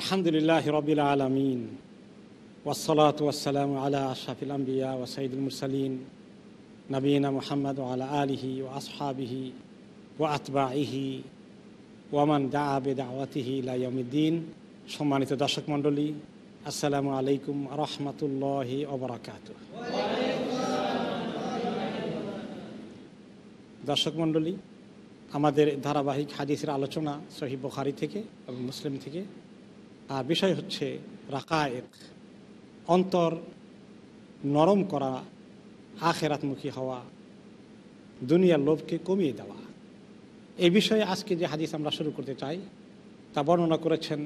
আলহামদুলিল্লাহ রবিল আলমিন। ওসলাত ওয়াসালাম আলা আশাফিল আম্বিয়া ও সঈদুল মুরসালিন। নবীনা মোহাম্মদ আলা আলিহি ও আসহাবিহি ও আতবাহি ওয়ামান দা আবে দাওয়াতিহি লাইয়মিদ্দিন সম্মানিত দর্শক মণ্ডলী, আসসালামু আলাইকুম রহমতুল্লাহি ওবরাকাত দর্শক মণ্ডলী, আমাদের ধারাবাহিক হাদিসের আলোচনা সহি বখারি থেকে এবং মুসলিম থেকে আর বিষয় হচ্ছে রাকায়েক, অন্তর নরম করা, আখেরাতমুখী হওয়া, দুনিয়ার লোভকে কমিয়ে দেওয়া। এই বিষয়ে আজকে যে হাদিস আমরা শুরু করতে চাই, তা বর্ণনা করেছেন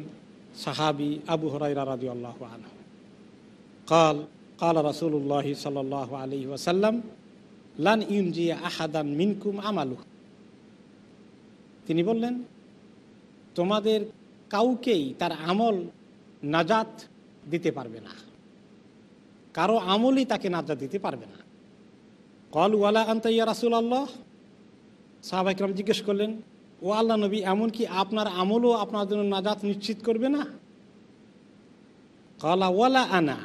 সাহাবি আবু হরাইরা রাজি আল্লাহ আনহ। কাল কাল রাসুল্লাহ সাল আলী ওয়াসাল্লাম, লান ইউনজি আহাদান মিনকুম আমালু তিনি বললেন, তোমাদের কাউকেই তার আমল নাজাত দিতে পারবে না। কারও আমলই তাকে নাজাত দিতে পারবে না। কল ওয়ালা আন্ত ইয়া রাসুল আল্লাহ সাহাবাইকরাম জিজ্ঞেস করলেন, ও আল্লাহ নবী এমনকি আপনার আমলও আপনার জন্য নাজাত নিশ্চিত করবে না? কলা, ওয়ালা আনা,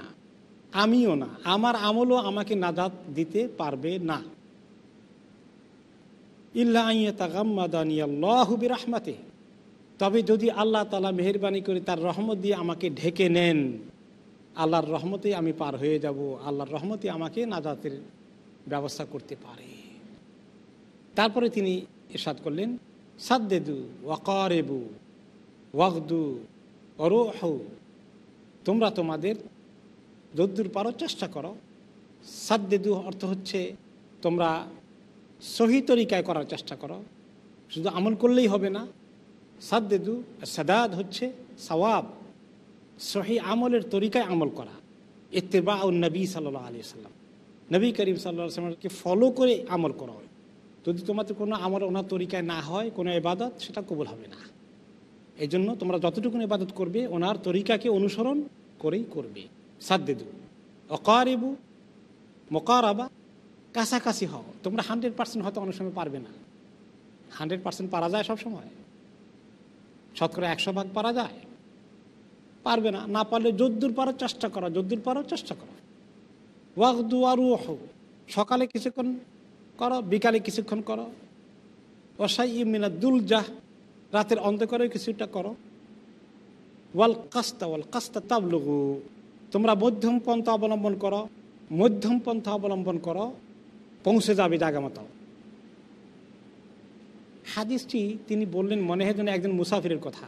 আমিও না, আমার আমলও আমাকে নাজাত দিতে পারবে না। ইল্লা রাহমাতে তবে যদি আল্লাহ তালা মেহরবানি করে তার রহমত দিয়ে আমাকে ঢেকে নেন, আল্লাহর রহমতে আমি পার হয়ে যাব, আল্লাহর রহমতে আমাকে নাজাতের ব্যবস্থা করতে পারে। তারপরে তিনি এরশাদ করলেন, সাদ্দেদু ওয়াকারেবু ওয়াকদু অরোহ তোমরা তোমাদের যদ্দুর পারো চেষ্টা করো। সাদ্দেদু অর্থ হচ্ছে তোমরা সহি তরিকায় করার চেষ্টা করো, শুধু আমল করলেই হবে না সাদ্দেদু, সাদাদ হচ্ছে সওয়াব। সহি আমলের তরিকায় আমল করা। ইত্তেবা ও নবী সাল্লাহ আলি সাল্লাম নবী করিম সাল্লাহ ফলো করে আমল করা হয়। যদি তোমাদের কোনো আমল ওনার তরিকায় না হয়, কোনো এবাদত সেটা কবুল হবে না। এই জন্য তোমরা যতটুকু ইবাদত করবে, ওনার তরিকাকে অনুসরণ করেই করবে। সাদ্দেদু। অকারেবু, মোকারাবা, কাছাকাছি হও। তোমরা হান্ড্রেড পার্সেন্ট হয়তো অনেক সময় পারবে না। হান্ড্রেড পার্সেন্ট পারা যায় সব সময় শতকরা একশো ভাগ পারা যায়। পারবে না। না পারলে যদ্দুর পারো, চেষ্টা করো। যদ্দুর পারো, চেষ্টা করো। ওয়াকদু আরু সকালে কিছুক্ষণ করো, বিকালে কিছুক্ষণ করো। ওসাই ইমিনা দুলজাহ। রাতের অন্ধকারে কিছুটা করো। ওয়াল কাস্তা ওয়াল কাস্তা তাবলুগু। তোমরা মধ্যম পন্থা অবলম্বন করো। মধ্যম পন্থা অবলম্বন করো। পৌঁছে যাবে জায়গা মতো। হাদিসটি তিনি বললেন, মনে হয় যেন একজন মুসাফিরের কথা।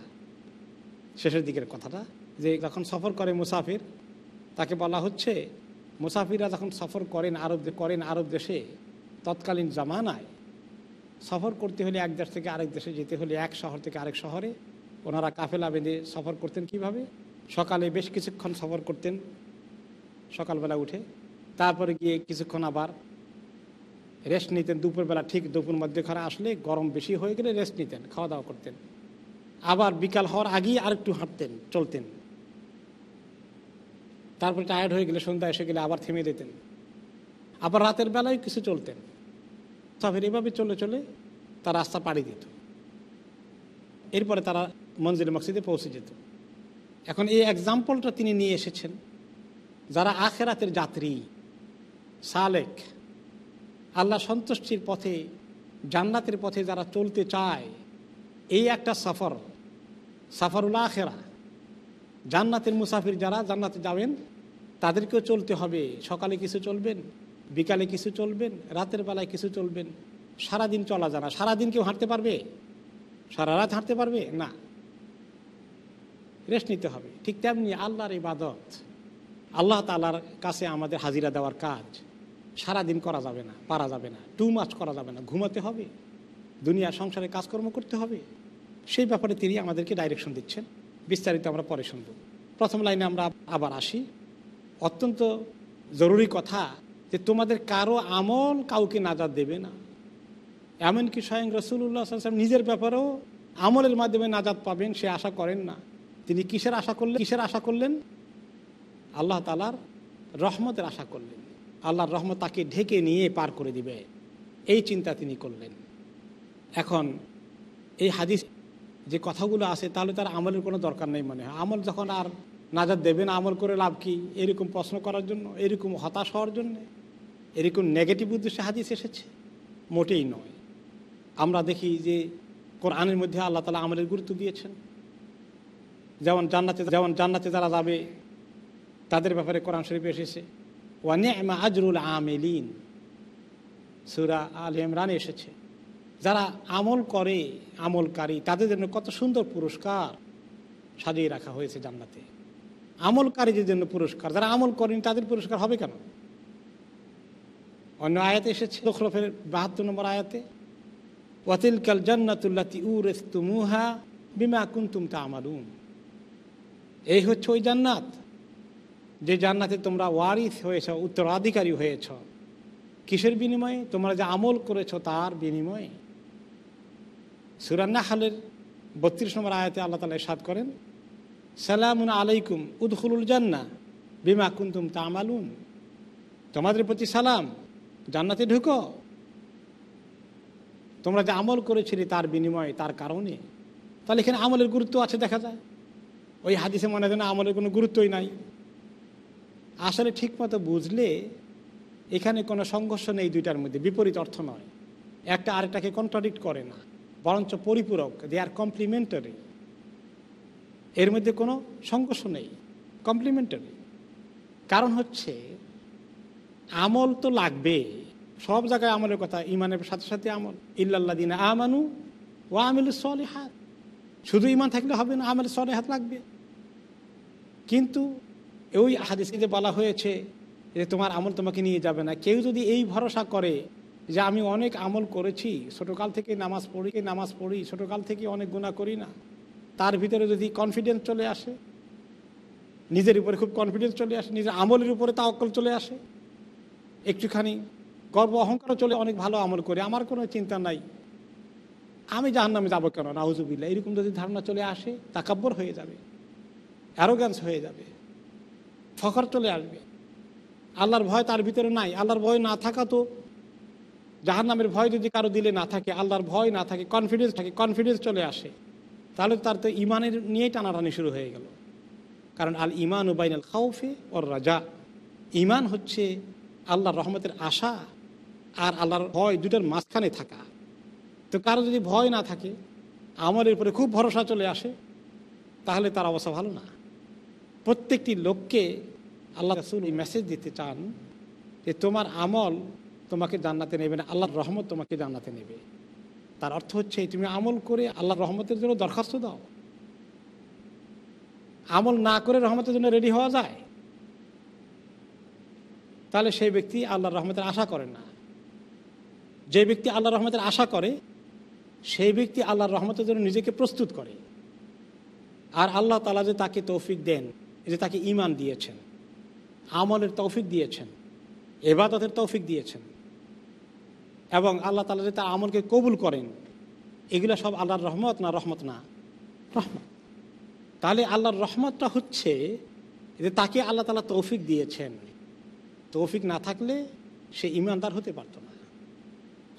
শেষের দিকের কথাটা, যে যখন সফর করে মুসাফির, তাকে বলা হচ্ছে, মুসাফিররা যখন সফর করেন আরব করেন আরব দেশে, তৎকালীন জামানায়, সফর করতে হলে এক দেশ থেকে আরেক দেশে যেতে হলে এক শহর থেকে আরেক শহরে, ওনারা কাফেলা বেঁধে সফর করতেন কীভাবে? সকালে বেশ কিছুক্ষণ সফর করতেন, সকালবেলা উঠে, তারপরে গিয়ে কিছুক্ষণ আবার রেস্ট নিতেন, দুপুরবেলা ঠিক দুপুর মধ্যখানে আসলে গরম বেশি হয়ে গেলে রেস্ট নিতেন খাওয়া দাওয়া করতেন। আবার বিকাল হওয়ার আগেই আর একটু হাঁটতেন, চলতেন। তারপরে টায়ার্ড হয়ে গেলে সন্ধ্যা এসে গেলে আবার থেমে দিতেন আবার রাতের বেলায় কিছু চলতেন। তারপরে এভাবে চলে চলে তার রাস্তা পাড়ি দিত। এরপরে তারা মঞ্জিল মসজিদে পৌঁছে যেত। এখন এই এক্সাম্পলটা তিনি নিয়ে এসেছেন। যারা আখেরাতের যাত্রী, সালেক আল্লাহ সন্তুষ্টির পথে, জান্নাতের পথে যারা চলতে চায়, এই একটা সফর, সাফরুল আখেরা। জান্নাতের মুসাফির যারা জান্নাতে যাবেন, তাদেরকেও চলতে হবে। সকালে কিছু চলবেন, বিকালে কিছু চলবেন, রাতের বেলায় কিছু চলবেন। সারাদিন চলা না। সারাদিন কেউ হাঁটতে পারবে? সারা রাত হাঁটতে পারবে? না। রেস্ট নিতে হবে। ঠিক তেমনি আল্লাহর ইবাদত, আল্লাহ তালার কাছে আমাদের হাজিরা দেওয়ার কাজ। সারা দিন করা যাবে না, পারা যাবে না টু মাছ করা যাবে না। ঘুমাতে হবে, দুনিয়া, সংসারে কাজকর্ম করতে হবে। সেই ব্যাপারে তিনি আমাদেরকে ডাইরেকশন দিচ্ছেন। বিস্তারিত আমরা পরে শুনব। প্রথম লাইনে আমরা আবার আসি। অত্যন্ত জরুরি কথা যে তোমাদের কারও আমল কাউকে নাজাদ দেবে না। এমনকি স্বয়ং রসুল্লাহ সাল্লাম নিজের ব্যাপারেও আমলের মাধ্যমে নাজাদ পাবেন, সে আশা করেন না। তিনি কিসের আশা করলেন? কিসের আশা করলেন? আল্লাহ তালার রহমতের আশা করলেন। আল্লাহর রহমত তাকে ঢেকে নিয়ে পার করে দিবে। এই চিন্তা তিনি করলেন। এখন এই হাদিস যে কথাগুলো আছে, তাহলে তার আমলের কোনো দরকার নেই মনে হয়। আমল যখন আর নাজাদ দেবে না, আমল করে লাভ কি? এরকম প্রশ্ন করার জন্য, এরকম হতাশ হওয়ার জন্য, এরকম নেগেটিভ উদ্দেশ্যে হাদিস এসেছে? মোটেই নয়। আমরা দেখি যে কোরআনের মধ্যে আল্লাহ তালা আমলের গুরুত্ব দিয়েছেন। যেমন জান্নাতে যেমন জান্নাতে যারা যাবে, তাদের ব্যাপারে কোরআন শরীফ এসেছে। ওয়ানিমা আজরুল আমেলিন সুরা আল ইমরানে এসেছে। যারা আমল করে, আমলকারী, তাদের জন্য কত সুন্দর পুরস্কার সাজিয়ে রাখা হয়েছে জান্নাতে। আমলকারীদের জন্য পুরস্কার, যারা আমল করেনি, তাদের পুরস্কার হবে কেন? অন্য আয়াতে এসেছে দখরফের বাহাত্তর নম্বর আয়াতে ওয়াতিলকাল জান্নাতুল্লাতি উরেস্তুমুহা বিমা কুন্তুম তা আমালুম এই হচ্ছে ওই জান্নাত। যে জান্নাতে তোমরা ওয়ারিস হয়েছ, উত্তরাধিকারী হয়েছ, কিসের বিনিময়ে? তোমরা যে আমল করেছ তার বিনিময়ে। সুরান্না হালের বত্রিশ নম্বর আয়াতে আল্লাহ তালা সাদ করেন, সালামুন আলাইকুম উদখুলুল জান্না বিমা কুন্তুম তা আমালুন তোমাদের প্রতি সালাম, জান্নাতে ঢুকো। তোমরা যে আমল করেছিলে তার বিনিময়ে, তার কারণে। তাহলে এখানে আমলের গুরুত্ব আছে, দেখা যায়। ওই হাদিসে মনে হয় আমলের কোনো গুরুত্বই নাই। আসলে ঠিকমতো বুঝলে এখানে কোনো সংঘর্ষ নেই দুইটার মধ্যে, বিপরীত অর্থ নয়। একটা আরেকটাকে কন্ট্রাডিক্ট করে না, বরঞ্চ পরিপূরক দে আর কমপ্লিমেন্টারি এর মধ্যে কোনো সংঘর্ষ নেই কমপ্লিমেন্টারি কারণ হচ্ছে, আমল তো লাগবে, সব জায়গায় আমলের কথা, ইমানের সাথে সাথে আমল। ইল্লাল্লা দিন আমানু ও আমিল সলে হাত শুধু ইমান থাকলে হবে না, আমল সলে হাত লাগবে। কিন্তু ওই হাদিসে যে বলা হয়েছে যে তোমার আমল তোমাকে নিয়ে যাবে না। কেউ যদি এই ভরসা করে যে আমি অনেক আমল করেছি, ছোটোকাল থেকে নামাজ পড়ি নামাজ পড়ি, ছোটোকাল থেকে অনেক গুণা করি না, তার ভিতরে যদি কনফিডেন্স চলে আসে, নিজের উপরে খুব কনফিডেন্স চলে আসে, নিজের আমলের উপরে তাওকল চলে আসে, একটুখানি গর্ব অহংকারও চলে অনেক ভালো আমল করে, আমার কোনো চিন্তা নাই, আমি জাহান নামে যাব কেন? নাউজুবিল্লা এরকম যদি ধারণা চলে আসে, তাকাব্বর হয়ে যাবে অ্যারোগ্যান্স হয়ে যাবে। ফখর চলে আসবে। আল্লাহর ভয় তার ভিতরে নাই। আল্লাহর ভয় না থাকা তো জাহান নামের ভয় যদি কারও দিলে না থাকে, আল্লাহর ভয় না থাকে কনফিডেন্স থাকে কনফিডেন্স চলে আসে, তাহলে তার তো ইমানের নিয়েই টানাটানি শুরু হয়ে গেল। কারণ আল ইমান উবাইন আল খাউফে ওর রাজা। ইমান হচ্ছে আল্লাহর রহমতের আশা আর আল্লাহর ভয় দুটার মাঝখানে থাকা। তো কারও যদি ভয় না থাকে, আমলের উপরে খুব ভরসা চলে আসে, তাহলে তার অবস্থা ভালো না। প্রত্যেকটি লোককে আল্লাহ রাসুল এই মেসেজ দিতে চান যে তোমার আমল তোমাকে জান্নাতে নেবে না, আল্লাহর রহমত তোমাকে জান্নাতে নেবে। তার অর্থ হচ্ছে তুমি আমল করে আল্লাহর রহমতের জন্য দরখাস্ত দাও। আমল না করে রহমতের জন্য রেডি হওয়া যায়। তাহলে সেই ব্যক্তি আল্লাহর রহমতের আশা করে না। যে ব্যক্তি আল্লাহর রহমতের আশা করে, সেই ব্যক্তি আল্লাহর রহমতের জন্য নিজেকে প্রস্তুত করে। আর আল্লাহ তালা যে তাকে তৌফিক দেন যে তাকে ইমান দিয়েছেন, আমলের তৌফিক দিয়েছেন, এবাদতের তৌফিক দিয়েছেন, এবং আল্লাহ তালা যে তার আমলকে কবুল করেন, এগুলো সব আল্লাহর রহমত না রহমত না? রহমত। তাহলে আল্লাহর রহমতটা হচ্ছে যে তাকে আল্লাহ তালা তৌফিক দিয়েছেন। তৌফিক না থাকলে সে ইমানদার হতে পারতো না,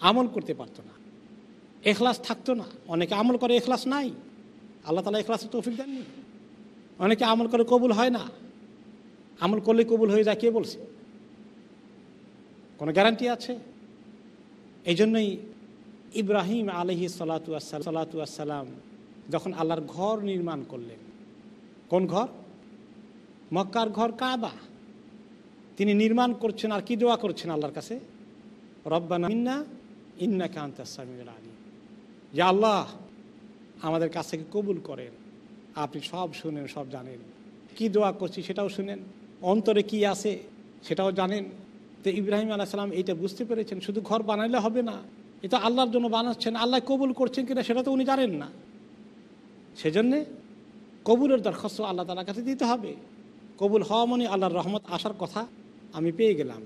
আমল করতে পারতো না, এখলাস থাকতো না। অনেকে আমল করে, এখলাস নাই। আল্লাহ তালা এখলাসের তৌফিক দেননি। অনেকে আমল করে কবুল হয় না। আমল করলে কবুল হয়ে যায়, কে বলছে? কোনো গ্যারান্টি আছে? এই জন্যই ইব্রাহিম আলহি সালাতু সালাতু আসসালাম যখন আল্লাহর ঘর নির্মাণ করলেন, কোন ঘর? মক্কার ঘর কাবা। তিনি নির্মাণ করছেন আর কি দোয়া করছেন আল্লাহর কাছে? রব্বানা ইন্না ইন্না কান্তাসামিউল আলী যে আল্লাহ, আমাদের কাছ কবুল করেন। আপনি সব শুনেন, সব জানেন। কি দোয়া করছি সেটাও শুনেন। অন্তরে কি আছে সেটাও জানেন। তো ইব্রাহিম আলাইসালাম এইটা বুঝতে পেরেছেন, শুধু ঘর বানাইলে হবে না এটা আল্লাহর জন্য বানাচ্ছেন, আল্লাহ কবুল করছেন কিনা সেটা তো উনি জানেন না। সেজন্যে কবুলের দরখাস্ত আল্লাহ তালার কাছে দিতে হবে। কবুল হওয়া মনে আল্লাহর রহমত আসার কথা আমি পেয়ে গেলাম।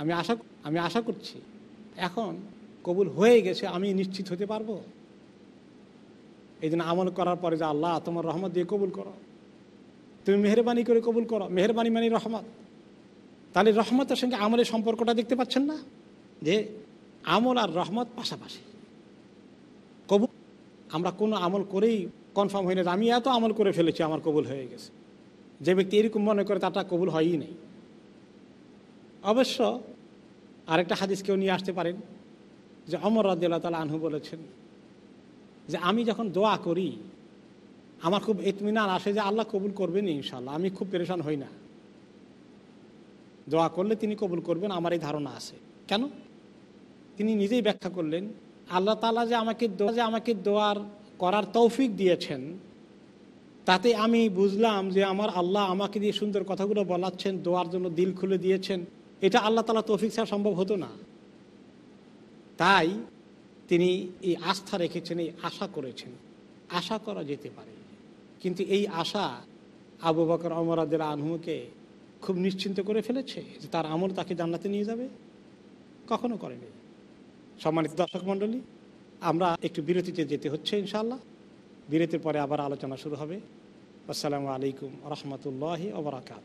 আমি আশা আমি আশা করছি, এখন কবুল হয়ে গেছে, আমি নিশ্চিত হতে পারব। এই জন্য আমল করার পরে যে আল্লাহ, তোমার রহমত দিয়ে কবুল করো। তুমি মেহরবানি করে কবুল করো। মেহরবানি মানে রহমত। তাহলে রহমতের সঙ্গে আমলের সম্পর্কটা দেখতে পাচ্ছেন না? যে আমল আর রহমত পাশাপাশি। কবুল আমরা কোনো আমল করেই কনফার্ম হই না আমি এত আমল করে ফেলেছি, আমার কবুল হয়ে গেছে। যে ব্যক্তি এরকম মনে করে তারটা কবুল হয়ই নেই। অবশ্য আরেকটা হাদিস কেউ নিয়ে আসতে পারেন, যে অমর রাদিল্লা তালা আনহু বলেছেন যে আমি যখন দোয়া করি, আমার খুব এতমিনান আসে যে আল্লাহ কবুল করবেন ইনশাল্লাহ আমি খুব পেরেশান হই না। দোয়া করলে তিনি কবুল করবেন আমার এই ধারণা আছে। কেন? তিনি নিজেই ব্যাখ্যা করলেন, আল্লাহ তালা যে আমাকে দোয়া, যে আমাকে দোয়ার করার তৌফিক দিয়েছেন, তাতে আমি বুঝলাম যে আমার আল্লাহ আমাকে দিয়ে সুন্দর কথাগুলো বলাচ্ছেন, দোয়ার জন্য দিল খুলে দিয়েছেন। এটা আল্লাহ তালা তৌফিক ছাড়া সম্ভব হতো না। তাই তিনি এই আস্থা রেখেছেন, এই আশা করেছেন। আশা করা যেতে পারে। কিন্তু এই আশা আবু বকর অমরাদের আনহুকে খুব নিশ্চিন্ত করে ফেলেছে যে তার আমল তাকে জান্নাতে নিয়ে যাবে। কখনো করেনি। সম্মানিত দর্শক মণ্ডলী, আমরা একটু বিরতিতে যেতে হচ্ছে ইনশাল্লাহ বিরতির পরে আবার আলোচনা শুরু হবে। আসসালামু আলাইকুম রহমতুল্লাহ ওবরাকাত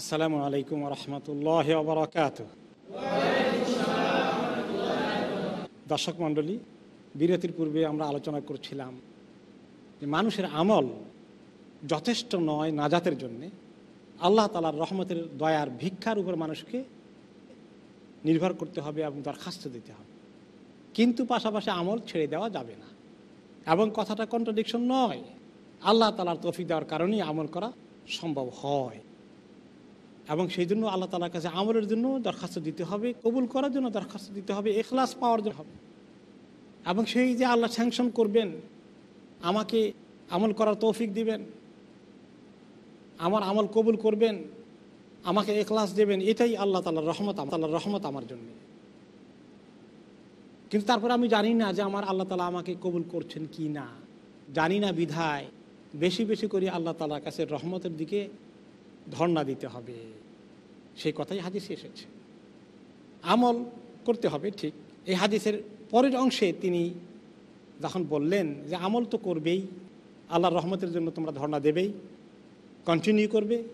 আসসালামু আলাইকুম রহমতুল্লাহ ওবরাকাত দর্শক মণ্ডলী, বিরতির পূর্বে আমরা আলোচনা করছিলাম যে মানুষের আমল যথেষ্ট নয় নাজাতের জন্যে। আল্লাহ তালার রহমতের দয়ার ভিক্ষার উপর মানুষকে নির্ভর করতে হবে এবং দরখাস্ত দিতে হবে। কিন্তু পাশাপাশি আমল ছেড়ে দেওয়া যাবে না। এবং কথাটা কন্ট্রাডিকশন নয়। আল্লাহ তালার তফিক দেওয়ার কারণেই আমল করা সম্ভব হয়। এবং সেই জন্য আল্লাহ তালার কাছে আমলের জন্য দরখাস্ত দিতে হবে, কবুল করার জন্য দরখাস্ত দিতে হবে এখলাস পাওয়ার জন্য হবে। এবং সেই যে আল্লাহ স্যাংশন করবেন, আমাকে আমল করার তৌফিক দিবেন, আমার আমল কবুল করবেন, আমাকে এখলাস দেবেন, এটাই আল্লাহ তালার রহমত আল্লাহর রহমত আমার জন্য। কিন্তু তারপরে আমি জানি না যে আমার আল্লাহ তালা আমাকে কবুল করছেন কি না জানি না বিধায়, বেশি বেশি করে আল্লাহ তালার কাছে রহমতের দিকে ধর্ণা দিতে হবে। সেই কথাই হাদিসে এসেছে। আমল করতে হবে, ঠিক। এই হাদিসের পরের অংশে তিনি যখন বললেন যে আমল তো করবেই, আল্লাহর রহমতের জন্য তোমরা ধর্ণা দেবেই কন্টিনিউ করবে।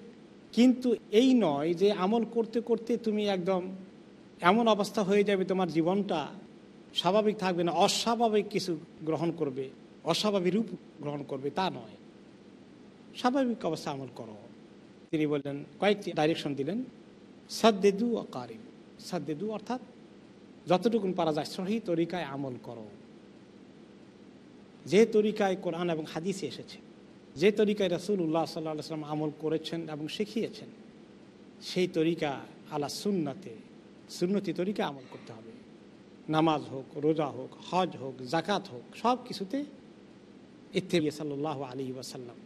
কিন্তু এই নয় যে আমল করতে করতে তুমি একদম এমন অবস্থা হয়ে যাবে, তোমার জীবনটা স্বাভাবিক থাকবে না, অস্বাভাবিক কিছু গ্রহণ করবে, অস্বাভাবিক রূপ গ্রহণ করবে, তা নয়। স্বাভাবিক অবস্থা আমল করো। তিনি বললেন, কয়েকটি ডাইরেকশন দিলেন। সাদ্দেদু ও কারিম। সাদ্দেদু অর্থাৎ যতটুকুন পারা যায় সহি তরিকায় আমল করো। যে তরিকায় কোরআন এবং হাদিসে এসেছে, যে তরিকায় রসুল্লাহ সাল্লাহ সাল্লাম আমল করেছেন এবং শিখিয়েছেন, সেই তরিকা আলা সুন্নাতে, সুন্নতি তরিকা আমল করতে হবে। নামাজ হোক, রোজা হোক, হজ হোক জাকাত হোক, সব কিছুতে ইত্তে সাল্লাহ আলী ওয়াসাল্লাম।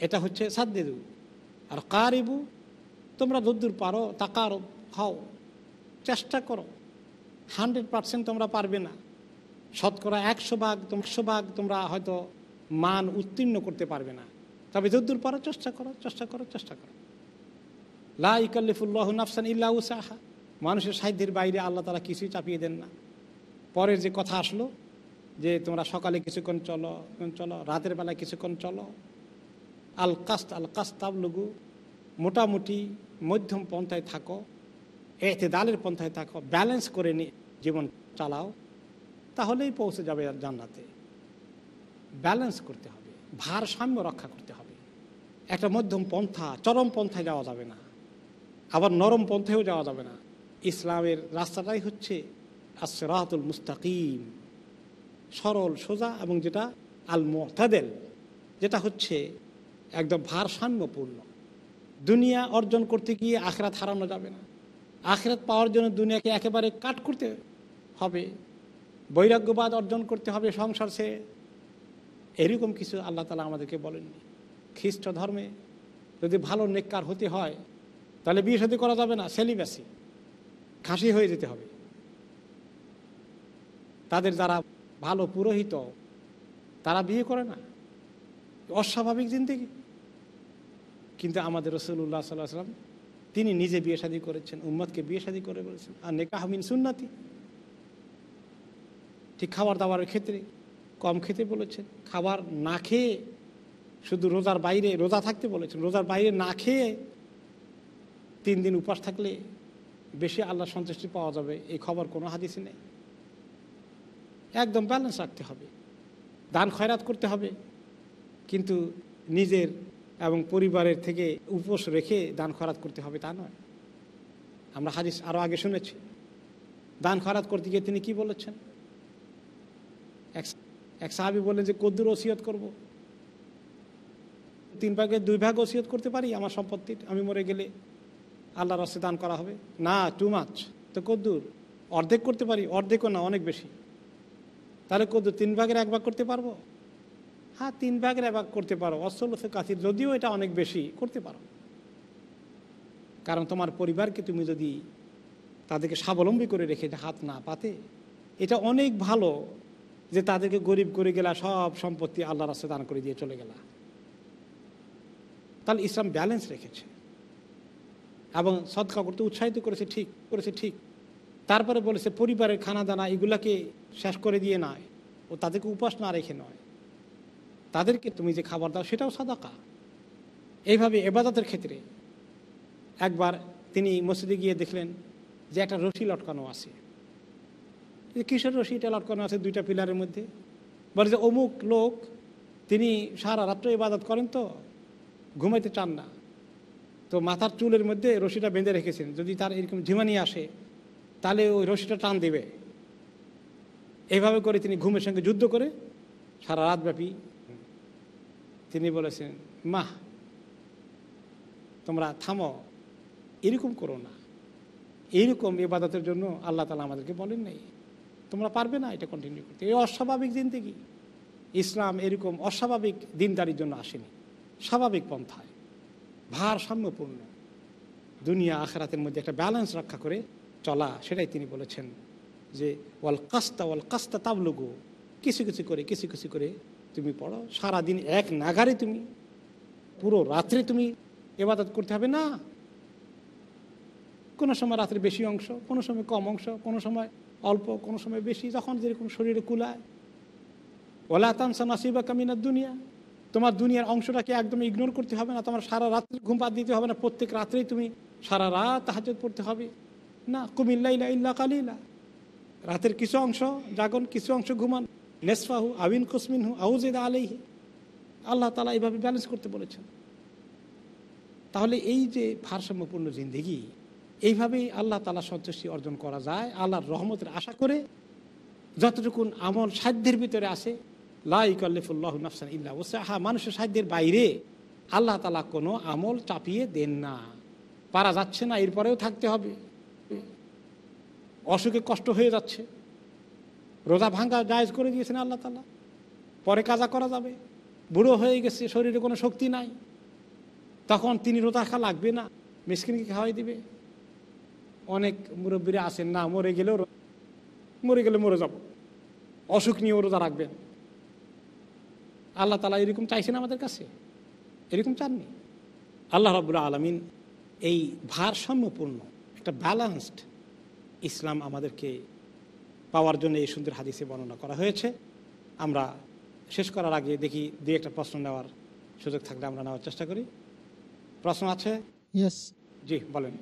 এটা হচ্ছে সাদ্দেদু। আর কারিবু, তোমরা যদ্দূর পারো, তাকার হও চেষ্টা করো। হান্ড্রেড পারসেন্ট তোমরা পারবে না। শতকরা একশো ভাগ একশো ভাগ তোমরা হয়তো মান উত্তীর্ণ করতে পারবে না। তবে যদ্দূর পারো, চেষ্টা করো চেষ্টা করো চেষ্টা করো। লা ইকাল্লিফুল্লাহ নাফসান ইল্লা উসাহা। মানুষের সাহিত্যের বাইরে আল্লাহ তালা কিছুই চাপিয়ে দেন না। পরের যে কথা আসলো, যে তোমরা সকালে কিছুক্ষণ চলো চলো, রাতের বেলায় কিছুক্ষণ চলো আল কাস্ত আল কাস্তাব কাস্তাবলুগু মোটামুটি মধ্যম পন্থায় থাকো এতে দালের পন্থায় থাকো ব্যালেন্স করে নিয়ে জীবন চালাও, তাহলেই পৌঁছে যাবে জান্নাতে। ব্যালেন্স করতে হবে, ভারসাম্য রক্ষা করতে হবে। একটা মধ্যম পন্থা, চরম পন্থায় যাওয়া যাবে না। আবার নরম পন্থায়ও যাওয়া যাবে না। ইসলামের রাস্তাটাই হচ্ছে আসরাতুল মুস্তাকিম। সরল, সোজা এবং যেটা আল মোতাদেল যেটা হচ্ছে একদম ভারসাম্যপূর্ণ। দুনিয়া অর্জন করতে গিয়ে আখরাত হারানো যাবে না। আখরাত পাওয়ার জন্য দুনিয়াকে একেবারে কাট করতে হবে। বৈরাগ্যবাদ অর্জন করতে হবে সংসার সে এরকম কিছু আল্লাহ তালা আমাদেরকে বলেননি। খ্রিস্ট ধর্মে যদি ভালো নেককার হতে হয়, তাহলে বিয়ে সাথে করা যাবে না, সেলিব্যাসি। খাসি হয়ে যেতে হবে। তাদের যারা ভালো পুরোহিত, তারা বিয়ে করে না। অস্বাভাবিক জিন্দিগি। কিন্তু আমাদের রসুল্লাহ সাল্লাহ সাল্লাম তিনি নিজে বিয়ে শাদী করেছেন উম্মদকে বিয়ে শাদী করে বলেছেন। আর নেকাহমিন সুন্নাতি। ঠিক খাবার দাবারের ক্ষেত্রে কম খেতে বলেছেন, খাবার না খেয়ে শুধু রোজার বাইরে রোজা থাকতে বলেছেন, রোজার বাইরে না খেয়ে তিন দিন উপাস থাকলে বেশি আল্লাহ সন্তুষ্টি পাওয়া যাবে, এই খবর কোনো হাদিসে নেই। একদম ব্যালেন্স রাখতে হবে। দান খয়রাত করতে হবে, কিন্তু নিজের এবং পরিবারের থেকে উপোস রেখে দান খরাত করতে হবে, তা নয়। আমরা হাদিস আরও আগে শুনেছি। দান খয়রাত করতে গিয়ে তিনি কি বলেছেন? এক সাহাবি বললেন যে, কদ্দুর ওসিয়ত করব। তিন ভাগের দুই ভাগ ওসিয়ত করতে পারি আমার সম্পত্তির আমি মরে গেলে আল্লাহর রাস্তায় দান করা হবে? না টু মাছ তো কদ্দুর, অর্ধেক করতে পারি, অর্ধেকও না, অনেক বেশি। তাহলে কদ্দুর তিন ভাগের এক ভাগ করতে পারব? হ্যাঁ তিন ভাগের এক ভাগ করতে পারো। অসলসে কাছির যদিও এটা অনেক বেশি করতে পারো। কারণ তোমার পরিবারকে তুমি যদি তাদেরকে স্বাবলম্বী করে রেখে হাত না পাতে, এটা অনেক ভালো যে তাদেরকে গরিব করে গেলা, সব সম্পত্তি আল্লাহ রাস্তায় দান করে দিয়ে চলে গেলা। তাহলে ইসলাম ব্যালেন্স রেখেছে। এবং সৎকা করতে উৎসাহিত করেছে, ঠিক করেছে, ঠিক। তারপরে বলেছে, পরিবারের খানা দানা এগুলাকে শেষ করে দিয়ে নয়। ও তাদেরকে উপাস না রেখে নয়। তাদেরকে তুমি যে খাবার দাও সেটাও সাদাকা। এইভাবে এবাদতের ক্ষেত্রে একবার তিনি মসজিদে গিয়ে দেখলেন যে একটা রশি লটকানো আছে। কিসের রশি? এটা লটকানো আছে দুইটা পিলারের মধ্যে। বলে যে অমুক লোক, তিনি সারা রাত্র ইবাদত করেন তো, ঘুমাইতে চান না। তো মাথার চুলের মধ্যে রশিটা বেঁধে রেখেছেন। যদি তার এরকম ঝিমানি আসে, তাহলে ওই রশিটা টান দেবে। এইভাবে করে তিনি ঘুমের সঙ্গে যুদ্ধ করে সারা রাতব্যাপী তিনি বলেছেন, মা, তোমরা থামো, এরকম করো না। এইরকম ইবাদতের জন্য আল্লাহ তালা আমাদেরকে বলেন নাই। তোমরা পারবে না এটা কন্টিনিউ করতে। এই অস্বাভাবিক জিন্দিগি। ইসলাম এরকম অস্বাভাবিক দিনদারির জন্য আসেনি। স্বাভাবিক পন্থায়। ভারসাম্যপূর্ণ। দুনিয়া আখরাতের মধ্যে একটা ব্যালেন্স রক্ষা করে চলা, সেটাই তিনি বলেছেন যে, ওয়াল কাস্তা ওয়াল কাস্তা তাবলুগু। কিছু কিছু করে, কিছু কিছু করে তুমি পড়ো, সারাদিন এক নাগারে তুমি, পুরো রাত্রে তুমি এবাদত করতে হবে, না। কোনো সময় রাত্রে বেশি অংশ, কোনো সময় কম অংশ, কোনো সময় অল্প, কোনো সময় বেশি, যখন যেরকম শরীরে কুলায়। ওলা তামসা নাসিবা কামিনার দুনিয়া, তোমার দুনিয়ার অংশটাকে একদম ইগনোর করতে হবে না, তোমার সারা রাত্রে ঘুম পাত দিতে হবে না, প্রত্যেক রাত্রেই তুমি সারা রাত হাজত পড়তে হবে। না কুমিল্লা ইলা ইল্লা কালিলা। রাতের কিছু অংশ জাগন, কিছু অংশ ঘুমান। নেসফাহু, আবিন কুসমিন হু আউজেদ আলাইহি। আল্লাহ তালা এইভাবে ব্যালেন্স করতে বলেছেন। তাহলে এই যে ভারসাম্যপূর্ণ জিন্দিগি, এইভাবেই আল্লাহ তালা সন্তুষ্টি অর্জন করা যায়, আল্লাহর রহমতের আশা করে যতটুকুন আমল সাধ্যের ভিতরে আসে লাইকাল্লিফুল্লাহ নাফসান ইল্লা ওসাহা মানুষের সাধ্যের বাইরে আল্লাহ তালা কোনো আমল চাপিয়ে দেন না। পারা যাচ্ছে না, এরপরেও থাকতে হবে। অসুখে কষ্ট হয়ে যাচ্ছে। রোজা ভাঙ্গা জায়জ করে দিয়েছেন আল্লাহ তালা পরে কাজা করা যাবে। বুড়ো হয়ে গেছে, শরীরে কোনো শক্তি নাই। তখন তিনি রোজা খা লাগবে না। মিসকিনকে খাওয়াই দিবে। অনেক মুরব্বীরা আসেন না, মরে গেলেও মরে গেলে মরে যাব। অসুখ নিয়েও রোজা রাখবেন। আল্লাহ তালা এরকম চাইছেন আমাদের কাছে? এরকম চাননি? আল্লাহ রবুল্লা আলমিন এই ভারসাম্যপূর্ণ একটা ব্যালেন্সড ইসলাম আমাদেরকে পাওয়ার জন্য এই সুন্দর হাদিসে বর্ণনা করা হয়েছে। আমরা শেষ করার আগে দেখি দুই একটা প্রশ্ন নেওয়ার সুযোগ থাকলে আমরা নেওয়ার চেষ্টা করি। প্রশ্ন আছে? ইয়েস জি বলেন।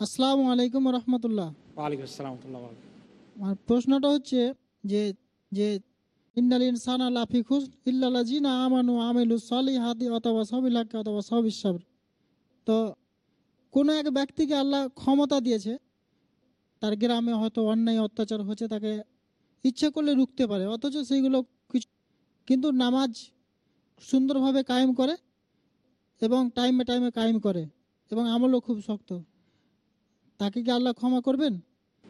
আসসালামু আলাইকুম রহমতুল্লাহ। ওয়ালাইকুম আসসালাম আমার প্রশ্নটা হচ্ছে যে যে ইন্নাল ইনসান লাফি খুশ ইল্লাল্লাজিনা আমানু আমিলু সলিহাতি অথবা সবিল হাক্কি অথবা সবিস সাবর। তো কোনো এক ব্যক্তিকে আল্লাহ ক্ষমতা দিয়েছে তার গ্রামে হয়তো অন্যায় অত্যাচার হচ্ছে, তাকে ইচ্ছে করলে রুখতে পারে। অথচ সেইগুলো কিছু কিন্তু নামাজ সুন্দরভাবে কায়েম করে এবং টাইমে টাইমে কায়েম করে এবং আমলও খুব শক্ত। তাকে কি আল্লাহ ক্ষমা করবেন?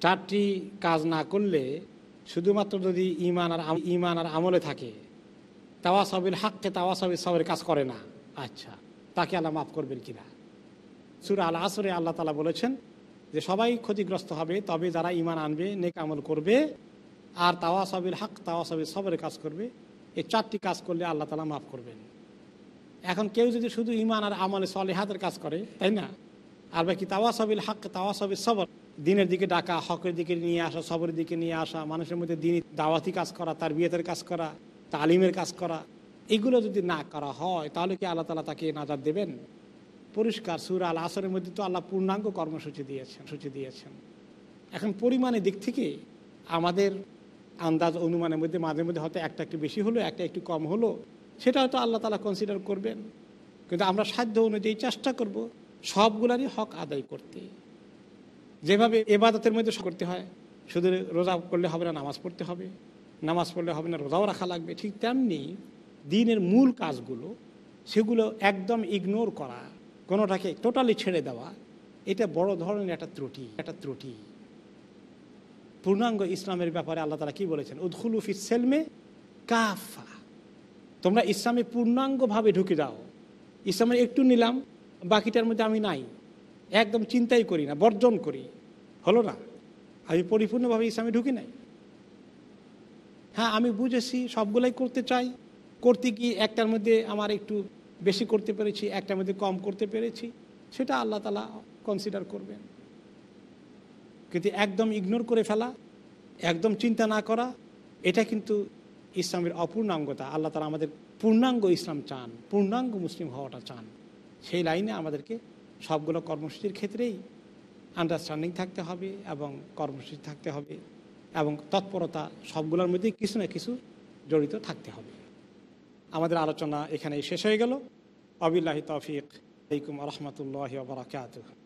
চারটি কাজ না করলে শুধুমাত্র যদি ইমান আর ইমান আর আমলে থাকে তাওয়া সবিল হাককে তাওয়া সবিল সবের কাজ করে না। আচ্ছা তাকে আল্লাহ মাফ করবেন কিনা? সুরা আল আসরে আল্লাহ তালা বলেছেন যে সবাই ক্ষতিগ্রস্ত হবে, তবে যারা ইমান আনবে, নেক আমল করবে, আর তাওয়া সবিল হক তাওয়া সবিল সবের কাজ করবে, এই চারটি কাজ করলে আল্লাহ তালা মাফ করবেন। এখন কেউ যদি শুধু ইমান আর আমলে সলেহাতের কাজ করে, তাই না? আর বাকি তাওয়াসাবিল হক, তাওয়াসাবিল সবর, দিনের দিকে ডাকা, হকের দিকে নিয়ে আসা, সবরের দিকে নিয়ে আসা, মানুষের মধ্যে দিনই দাওয়াতি কাজ করা তার বিয়েতের কাজ করা, তালিমের কাজ করা, এগুলো যদি না করা হয়, তাহলে কি আল্লাহ তালা তাকে নাজাদ দেবেন? পরিষ্কার সুর আল আসরের মধ্যে তো আল্লাহ পূর্ণাঙ্গ কর্মসূচি দিয়েছেন, সূচি দিয়েছেন। এখন পরিমাণের দিক থেকে আমাদের আন্দাজ অনুমানের মধ্যে, মাঝে মধ্যে হয়তো একটা একটু বেশি হলো, একটা একটু কম হলো, সেটা হয়তো আল্লাহ তালা কনসিডার করবেন। কিন্তু আমরা সাধ্য অনুযায়ী চেষ্টা করব সবগুলারই হক আদায় করতে। যেভাবে এবাদতের মধ্যে করতে হয়, শুধু রোজা করলে হবে না, নামাজ পড়তে হবে। নামাজ পড়লে হবে না, রোজাও রাখা লাগবে। ঠিক তেমনি দিনের মূল কাজগুলো, সেগুলো একদম ইগনোর করা। কোনোটাকে টোটালি ছেড়ে দেওয়া, এটা বড় ধরনের একটা ত্রুটি একটা ত্রুটি। পূর্ণাঙ্গ ইসলামের ব্যাপারে আল্লাহ তালা কি বলেছেন? উদ্খুলু সেলমে কাফা তোমরা ইসলামে পূর্ণাঙ্গভাবে ঢুকে দাও ইসলামের একটু নিলাম, বাকিটার মধ্যে আমি নাই। একদম চিন্তাই করি না, বর্জন করি। হলো না? আমি পরিপূর্ণভাবে ইসলামে ঢুকি নাই। হ্যাঁ আমি বুঝেছি, সবগুলাই করতে চাই। করতে গিয়ে একটার মধ্যে আমার একটু বেশি করতে পেরেছি, একটার মধ্যে কম করতে পেরেছি, সেটা আল্লাহ তালা কনসিডার করবেন। কিন্তু একদম ইগনোর করে ফেলা, একদম চিন্তা না করা, এটা কিন্তু ইসলামের অপূর্ণাঙ্গতা। আল্লাহ তালা আমাদের পূর্ণাঙ্গ ইসলাম চান, পূর্ণাঙ্গ মুসলিম হওয়াটা চান। সেই লাইনে আমাদেরকে সবগুলো কর্মসূচির ক্ষেত্রেই আন্ডারস্ট্যান্ডিং থাকতে হবে এবং কর্মসূচি থাকতে হবে এবং তৎপরতা সবগুলোর মধ্যেই কিছু না কিছু জড়িত থাকতে হবে। আমাদের আলোচনা এখানেই শেষ হয়ে গেল। অবিল্লাহি তৌফিক আলাইকুম রহমতুল্লাহ বারাকাতুহ।